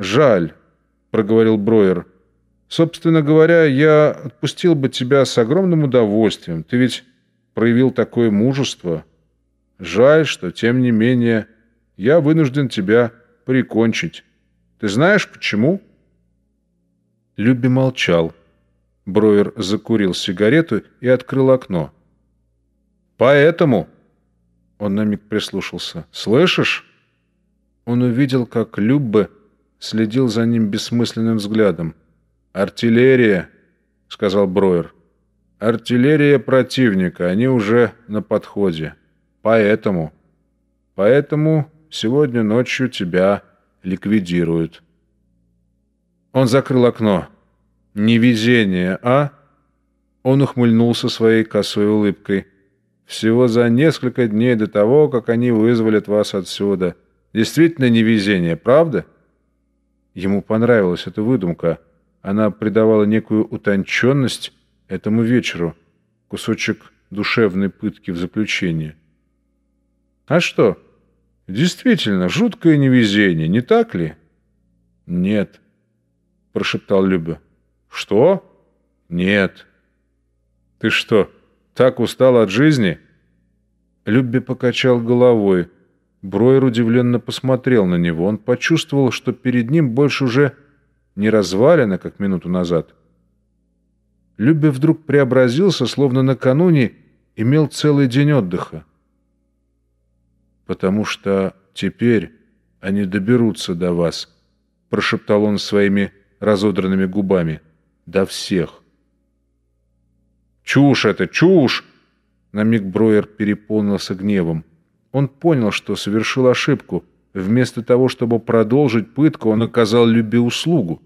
«Жаль», — проговорил Броер. «Собственно говоря, я отпустил бы тебя с огромным удовольствием. Ты ведь проявил такое мужество. Жаль, что, тем не менее, я вынужден тебя прикончить. Ты знаешь, почему?» Люби молчал. Броер закурил сигарету и открыл окно. «Поэтому...» Он на миг прислушался. «Слышишь?» Он увидел, как Люббе следил за ним бессмысленным взглядом. «Артиллерия», — сказал Броер. «Артиллерия противника, они уже на подходе. Поэтому... Поэтому сегодня ночью тебя ликвидируют». Он закрыл окно. «Невезение, а?» Он ухмыльнулся своей косой улыбкой. «Всего за несколько дней до того, как они вызволят вас отсюда. Действительно невезение, правда?» Ему понравилась эта выдумка. Она придавала некую утонченность этому вечеру, кусочек душевной пытки в заключении. «А что? Действительно, жуткое невезение, не так ли?» «Нет». — прошептал Люба. «Что? Нет». «Ты что, так устал от жизни?» Любби покачал головой. Бройер удивленно посмотрел на него. Он почувствовал, что перед ним больше уже не развалено, как минуту назад. Любби вдруг преобразился, словно накануне имел целый день отдыха. «Потому что теперь они доберутся до вас», — прошептал он своими разодранными губами. «До всех!» «Чушь это, чушь!» На миг Броер переполнился гневом. Он понял, что совершил ошибку. Вместо того, чтобы продолжить пытку, он оказал Любе услугу.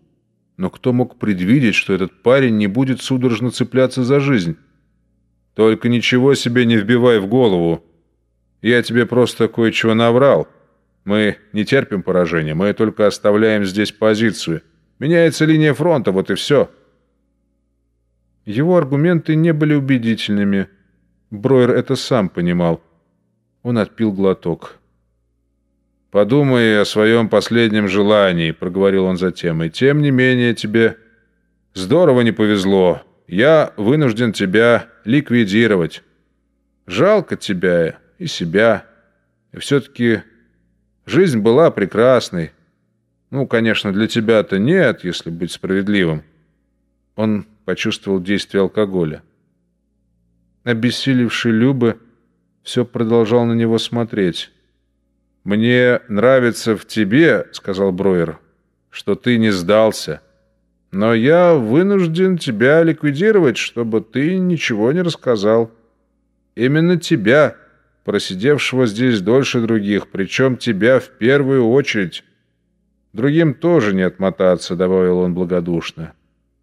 Но кто мог предвидеть, что этот парень не будет судорожно цепляться за жизнь? «Только ничего себе не вбивай в голову. Я тебе просто кое-чего наврал. Мы не терпим поражения, мы только оставляем здесь позицию». Меняется линия фронта, вот и все. Его аргументы не были убедительными. Бройер это сам понимал. Он отпил глоток. «Подумай о своем последнем желании», — проговорил он затем. «И тем не менее тебе здорово не повезло. Я вынужден тебя ликвидировать. Жалко тебя и себя. И все-таки жизнь была прекрасной. Ну, конечно, для тебя-то нет, если быть справедливым. Он почувствовал действие алкоголя. Обессилевший Любы все продолжал на него смотреть. «Мне нравится в тебе, — сказал Броер, — что ты не сдался. Но я вынужден тебя ликвидировать, чтобы ты ничего не рассказал. Именно тебя, просидевшего здесь дольше других, причем тебя в первую очередь». Другим тоже не отмотаться, добавил он благодушно.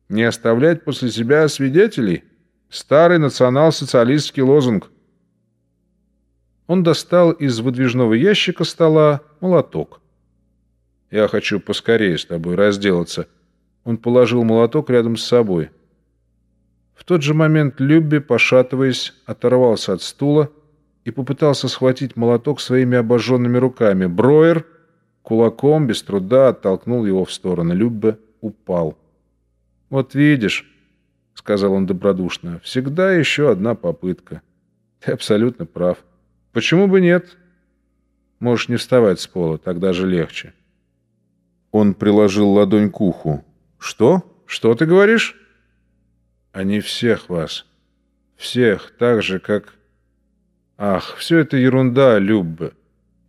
Не оставлять после себя свидетелей? Старый национал-социалистский лозунг. Он достал из выдвижного ящика стола молоток. «Я хочу поскорее с тобой разделаться». Он положил молоток рядом с собой. В тот же момент Любби, пошатываясь, оторвался от стула и попытался схватить молоток своими обожженными руками. Броер Кулаком без труда оттолкнул его в сторону. Любbe упал. «Вот видишь», — сказал он добродушно, — «всегда еще одна попытка. Ты абсолютно прав. Почему бы нет? Можешь не вставать с пола, так даже легче». Он приложил ладонь к уху. «Что? Что ты говоришь?» «Они всех вас. Всех, так же, как...» «Ах, все это ерунда, Любbe.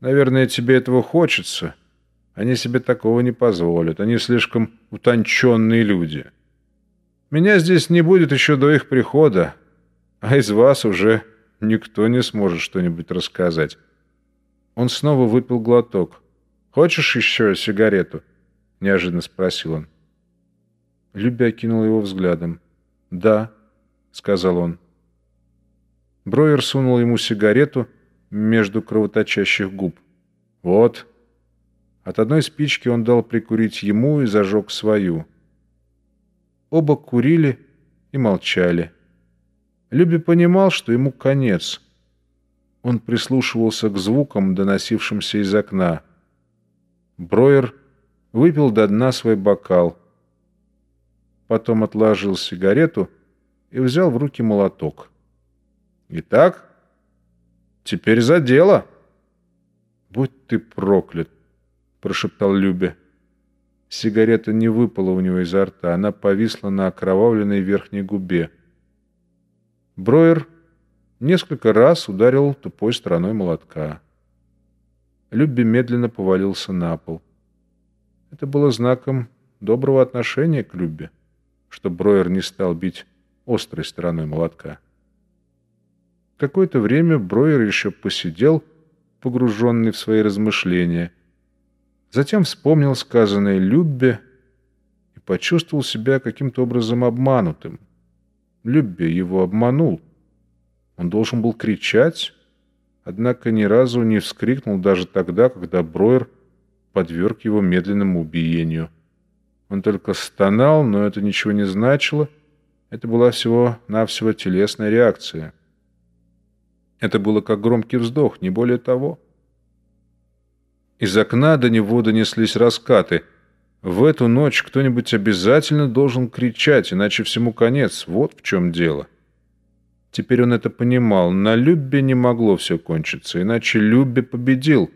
Наверное, тебе этого хочется». Они себе такого не позволят. Они слишком утонченные люди. Меня здесь не будет еще до их прихода, а из вас уже никто не сможет что-нибудь рассказать. Он снова выпил глоток. «Хочешь еще сигарету?» — неожиданно спросил он. Любя кинул его взглядом. «Да», — сказал он. Броер сунул ему сигарету между кровоточащих губ. «Вот», от одной спички он дал прикурить ему и зажег свою. Оба курили и молчали. Люби понимал, что ему конец. Он прислушивался к звукам, доносившимся из окна. Броер выпил до дна свой бокал. Потом отложил сигарету и взял в руки молоток. «Итак, теперь за дело!» «Будь ты проклят!» — прошептал Любе. Сигарета не выпала у него изо рта, она повисла на окровавленной верхней губе. Броер несколько раз ударил тупой стороной молотка. Любби медленно повалился на пол. Это было знаком доброго отношения к Любби, что Броер не стал бить острой стороной молотка. Какое-то время Броер еще посидел, погруженный в свои размышления. Затем вспомнил сказанное Люббе и почувствовал себя каким-то образом обманутым. Любби его обманул. Он должен был кричать, однако ни разу не вскрикнул даже тогда, когда Броер подверг его медленному убиению. Он только стонал, но это ничего не значило. Это была всего-навсего телесная реакция. Это было как громкий вздох, не более того. Из окна до него донеслись раскаты. В эту ночь кто-нибудь обязательно должен кричать, иначе всему конец. Вот в чем дело. Теперь он это понимал. На Люббе не могло все кончиться, иначе Люббе победил.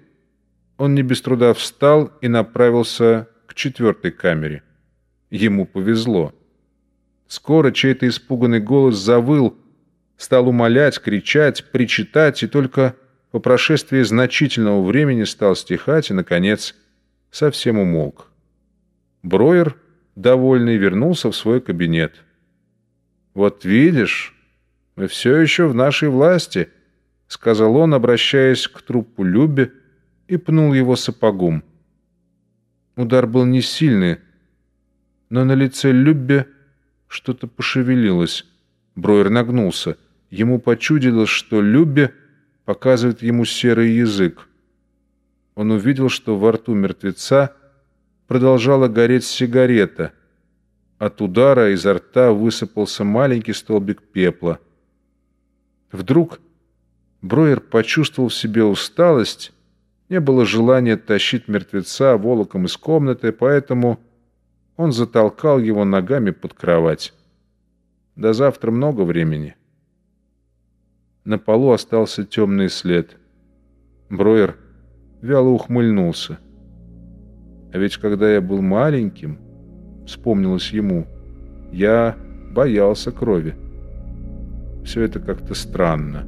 Он не без труда встал и направился к четвертой камере. Ему повезло. Скоро чей-то испуганный голос завыл, стал умолять, кричать, причитать, и только по прошествии значительного времени стал стихать и, наконец, совсем умолк. Броер, довольный, вернулся в свой кабинет. «Вот видишь...» «Мы все еще в нашей власти», — сказал он, обращаясь к трупу Люби, и пнул его сапогом. Удар был не сильный, но на лице Любби что-то пошевелилось. Броер нагнулся. Ему почудилось, что Любби показывает ему серый язык. Он увидел, что во рту мертвеца продолжала гореть сигарета. От удара изо рта высыпался маленький столбик пепла — Вдруг Броер почувствовал в себе усталость, не было желания тащить мертвеца волоком из комнаты, поэтому он затолкал его ногами под кровать. До завтра много времени. На полу остался темный след. Броер вяло ухмыльнулся. А ведь когда я был маленьким, вспомнилось ему, я боялся крови. Все это как-то странно.